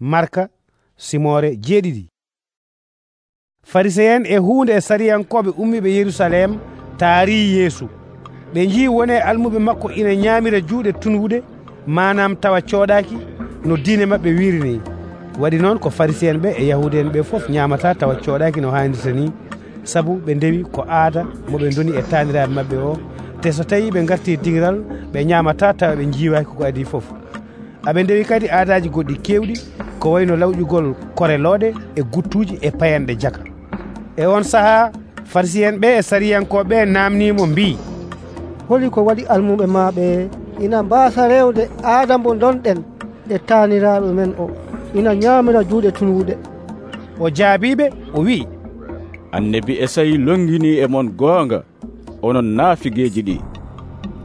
marka simore jeeɗiɗi fariseen e hunde e sariyankoɓe ummiɓe yerusalem taari yeesu. Ɓe woni almube almuɓe makko ina ñaamira juuɗe tunwude manam tawa codaaki no diine mabbe wirini waɗi noon ko pharisien ɓe e yahude en fof ñamata tawa codaaki no hannirta ni. Sabu ɓe ndewi ko aada mo moɓe doni e taniraɓe maɓɓe o. Te so tawi ɓe garti dingiral ɓe ñamata tawa ɓe jiwaki ko adi fof. Aɓe ndewi kadi aadaaji goɗɗi kewɗi ko wayno lawƴugol koreloɗe e guttuji e payanɗe jaka. E on sahaa farisiyen ɓe e sariyankoɓe e namnimo mbi holi ko waɗi almuɓe maɓe ina mbasa rewde aada mo donɗen e taniraɓe men o. Ina ñamira juuɗe tunwuɗe o jaabiɓe o wi annabi esayi longini e mon goonga onon naafigeeji ɗi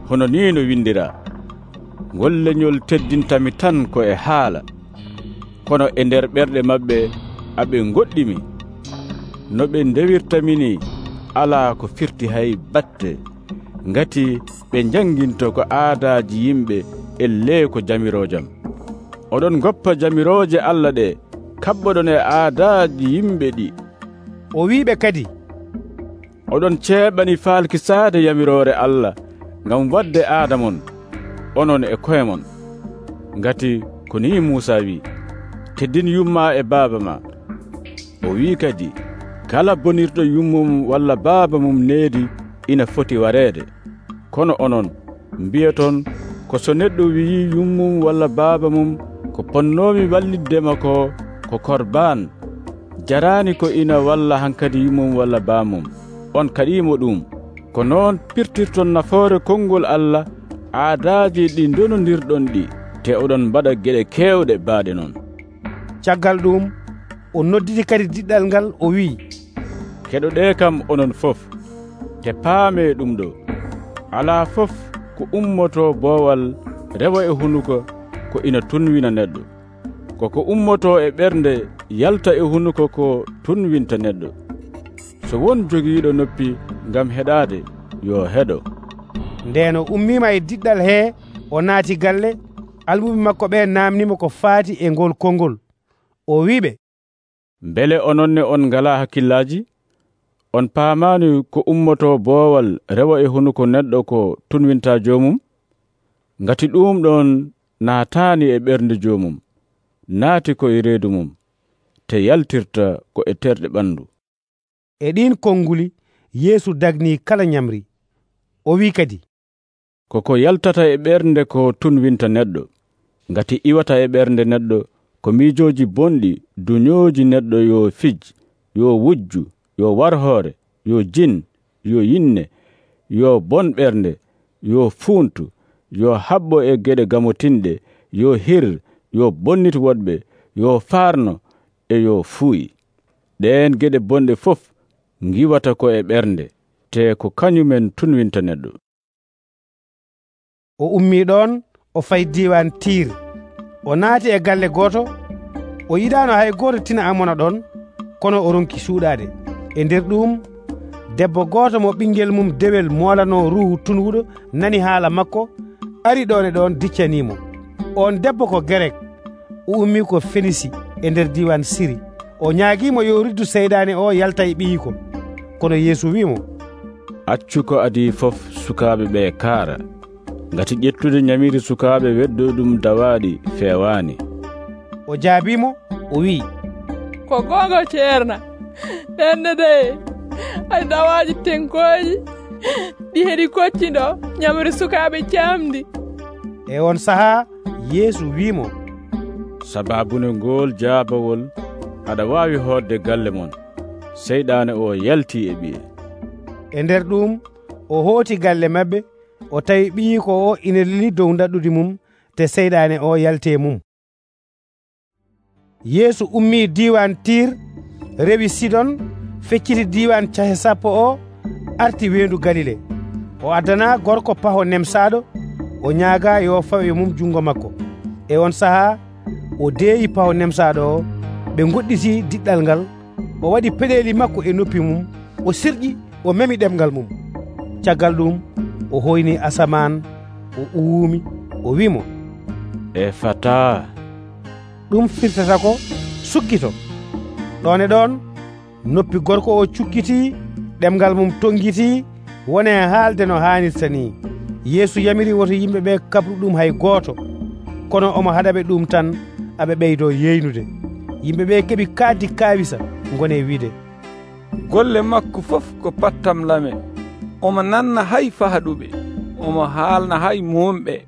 hono ni no windira golleñol teddintami tan ko e haala. kono e nder ɓerɗe maɓɓe aɓe goɗɗimi no ɓe ndewirtamini alaa ko firti hay batte. Ngati ɓe janginto ko aadaaji yimɓe e elle ko jamirojam oɗon goppa jamirooje allah ɗe kabɓoɗon e aadaaji yimɓe ɗi. O wiɓe kadi? Oɗon ceeɓani faalkisaade yamirore allah ngam wadde aada mon onon e koye mon ngati ko ni muusa wi teddin yumma e baaba ma. O wi kadi kala bonirɗo yummum walla baaba mum needi ina foti wareede. Kono onon mbiyaton ko so neɗɗo wiyi yummum walla baaba mum ko ponnomi walliddema ko ko korban jarani ko ina walla hankadi yummum walla baamum. On kaɗimo ɗum ko noon pirtirton nafoore konngol allah aadaji ɗi donodirɗon ɗi te oɗon mbaɗa geɗe kewɗe baaɗe noon. caggal ɗum o nodditi kadi diɗɗal ngal o wi'i. Keɗoɗe kam onon fof te paame ɗum ɗo. Ala fof ko ummoto boowal rewa e hunuko ko ina tunwina neɗɗo. Koko ummoto e ɓernde yalta e hunuko ko tunwinta neɗɗo. So won jogiiɗo noppi ngam heɗaade yo heɗo. Ndeno ummima e diɗɗal hee o naati galle almuɓe makko ɓe namnimo ko faati e ngol konngol. o wiɓe beele ononne on ngala hakkillaji on paamani ko ummoto boowal rewa e hunuko neɗɗo ko tunwinta joomum? Ngati ɗum ɗon naatani e ɓernde joomum naati ko e reedu mum te yaltirta ko e terɗe ɓandu e ɗin konnguli yeesu dagni kala ñamri. O wi kadi. Koko yaltata e ɓernde ko tunwinta neɗɗo ngati iwata e ɓernde neɗɗo ko miijoji bonɗi duñooji neɗɗo yo fij yo wujju yo war hoore yo jin yo yinne yo bonɓernde yo fuuntu yo haɓɓo e geɗe gamotinɗe yo hir yo bonnit woɗɓe yo faarno e yo fuuyi. Ɗen geɗe bonɗe fof giwata ko e ɓernde te ko kañumen tunwinta neɗɗo. O ummi ɗon o fayi diwan tire o naati e galle gooto o yiɗano hay goto tina amona ɗon kono o ronki suuɗade e nder ɗum debbo goto mo ɓinguel mum dewel molano ruhu tunwuɗo nani haala makko ari ɗon e ɗon diccanimo on debbo ko gerek o ummi ko fenisi e nder diwan siri. O ñaaguimo yo riddu seyɗani o yalta e ɓiyiko. Kono yeesu wimo accu ko adi fof sukaɓe ɓe kaara. ngati ƴettude ñamiri sukaaɓe weddo ɗum dawaaɗi feewaani. O jaabimo o wi'i. Ko goonga ceerna? Ɗenne de ay dawaaji tenkooji. Ɗi heɗi kocciɗo nyamri sukaaɓe camdi e on sahaa yeesu wi'imo sababune ngool jaabawol aɗa waawi hoodde galle mon. Seyɗaane o yaltii e ɓiye e nder ɗum o hooti galle maɓɓe o tawi ɓiyi ko o ina lili dow daɗɗude mum te seyɗani o yalte mum. Yeesu ummi diwan tir rewi sidon fecciti diwan cahe sappo o arti wendu galile. O addana gorko paho nemsaɗo o ñaaga yo fawi mum jungo makko. E on saaha o deeyi paho nemsaɗo o ɓe goɗɗiti diɗɗal ngal o waɗi peɗeli makko e noppi mum o sirƴi o memi ɗemgal mum. Caggal ɗum o hoyni asaman o uumi o wimo. E fata. Ɗum firtata ko sukkito ɗon e ɗon noppi gorko o cukkiti ɗemgal mum tongiti wone haalde no hanirta ni. Yeesu yamiri woto yimɓe ɓe kabru ɗum hay gooto. Kono omo haɗaɓe ɗum tan aɓe ɓeydo yeynude. Yimɓe ɓe keeɓi kaaddi kaawisa gone wiide. Golle makko fof ko pattam lame. omo nanna hay fahaɗuɓe omo haalna hay momɓe.